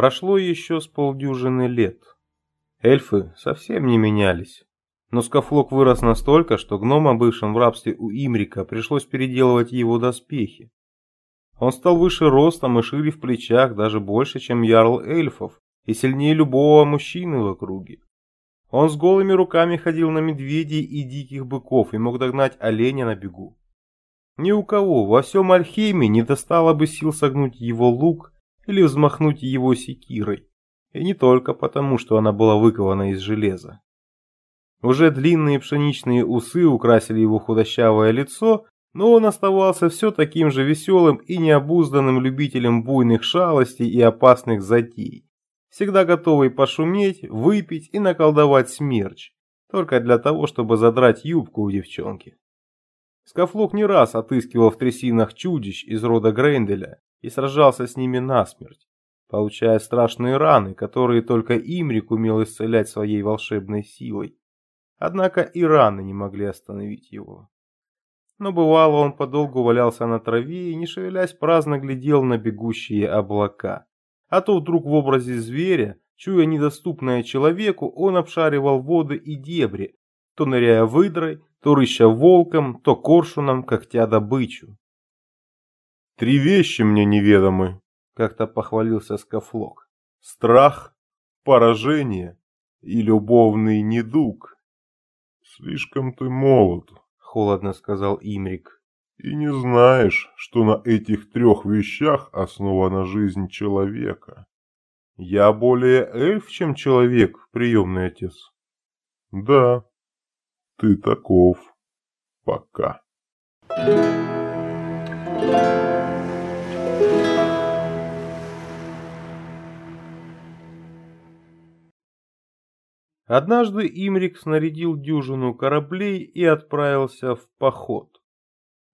Прошло еще с полдюжины лет. Эльфы совсем не менялись. Но Скафлок вырос настолько, что гномам, бывшим в рабстве у Имрика, пришлось переделывать его доспехи. Он стал выше ростом и шире в плечах, даже больше, чем ярл эльфов, и сильнее любого мужчины в округе. Он с голыми руками ходил на медведей и диких быков и мог догнать оленя на бегу. Ни у кого во всем Альхейме не достало бы сил согнуть его лук или взмахнуть его секирой. И не только потому, что она была выкована из железа. Уже длинные пшеничные усы украсили его худощавое лицо, но он оставался все таким же веселым и необузданным любителем буйных шалостей и опасных затей, всегда готовый пошуметь, выпить и наколдовать смерч, только для того, чтобы задрать юбку у девчонки. Скафлок не раз отыскивал в трясинах чудищ из рода Грейнделя и сражался с ними насмерть, получая страшные раны, которые только Имрик умел исцелять своей волшебной силой. Однако и раны не могли остановить его. Но бывало он подолгу валялся на траве и, не шевелясь, праздно глядел на бегущие облака. А то вдруг в образе зверя, чуя недоступное человеку, он обшаривал воды и дебри, то ныряя выдрой, то рыща волком, то коршуном, когтя добычу. «Три вещи мне неведомы», — как-то похвалился Скафлок. «Страх, поражение и любовный недуг». «Слишком ты молод», — холодно сказал Имрик. «И не знаешь, что на этих трех вещах основана жизнь человека». «Я более эльф, чем человек, приемный отец». «Да, ты таков. Пока». Однажды Имрик снарядил дюжину кораблей и отправился в поход.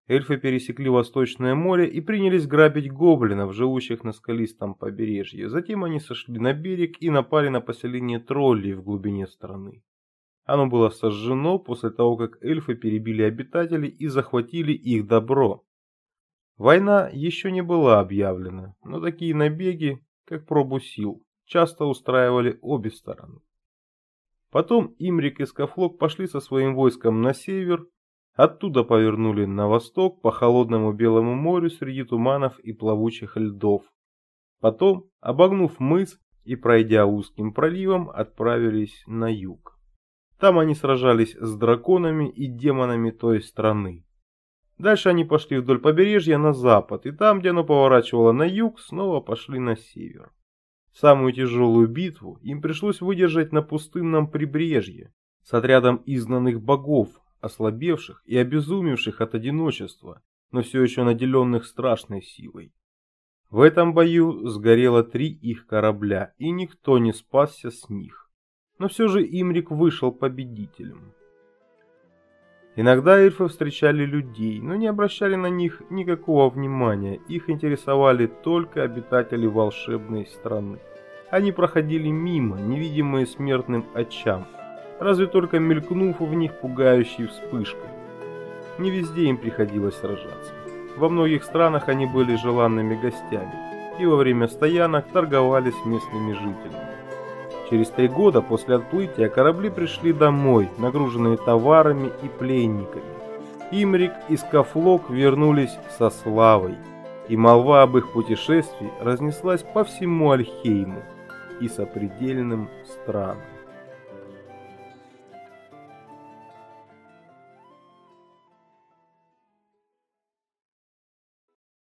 Эльфы пересекли Восточное море и принялись грабить гоблинов, живущих на скалистом побережье. Затем они сошли на берег и напали на поселение троллей в глубине страны. Оно было сожжено после того, как эльфы перебили обитателей и захватили их добро. Война еще не была объявлена, но такие набеги, как пробу сил, часто устраивали обе стороны. Потом Имрик и Скафлок пошли со своим войском на север, оттуда повернули на восток по холодному Белому морю среди туманов и плавучих льдов. Потом, обогнув мыс и пройдя узким проливом, отправились на юг. Там они сражались с драконами и демонами той страны. Дальше они пошли вдоль побережья на запад, и там, где оно поворачивало на юг, снова пошли на север. Самую тяжелую битву им пришлось выдержать на пустынном прибрежье с отрядом изгнанных богов, ослабевших и обезумевших от одиночества, но все еще наделенных страшной силой. В этом бою сгорело три их корабля, и никто не спасся с них. Но все же Имрик вышел победителем. Иногда эльфы встречали людей, но не обращали на них никакого внимания, их интересовали только обитатели волшебной страны. Они проходили мимо, невидимые смертным очам, разве только мелькнув в них пугающей вспышкой. Не везде им приходилось сражаться. Во многих странах они были желанными гостями и во время стоянок торговали с местными жителями. Через три года после отплытия корабли пришли домой, нагруженные товарами и пленниками. Имрик и Скафлок вернулись со славой, и молва об их путешествии разнеслась по всему Альхейму и сопредельным странам.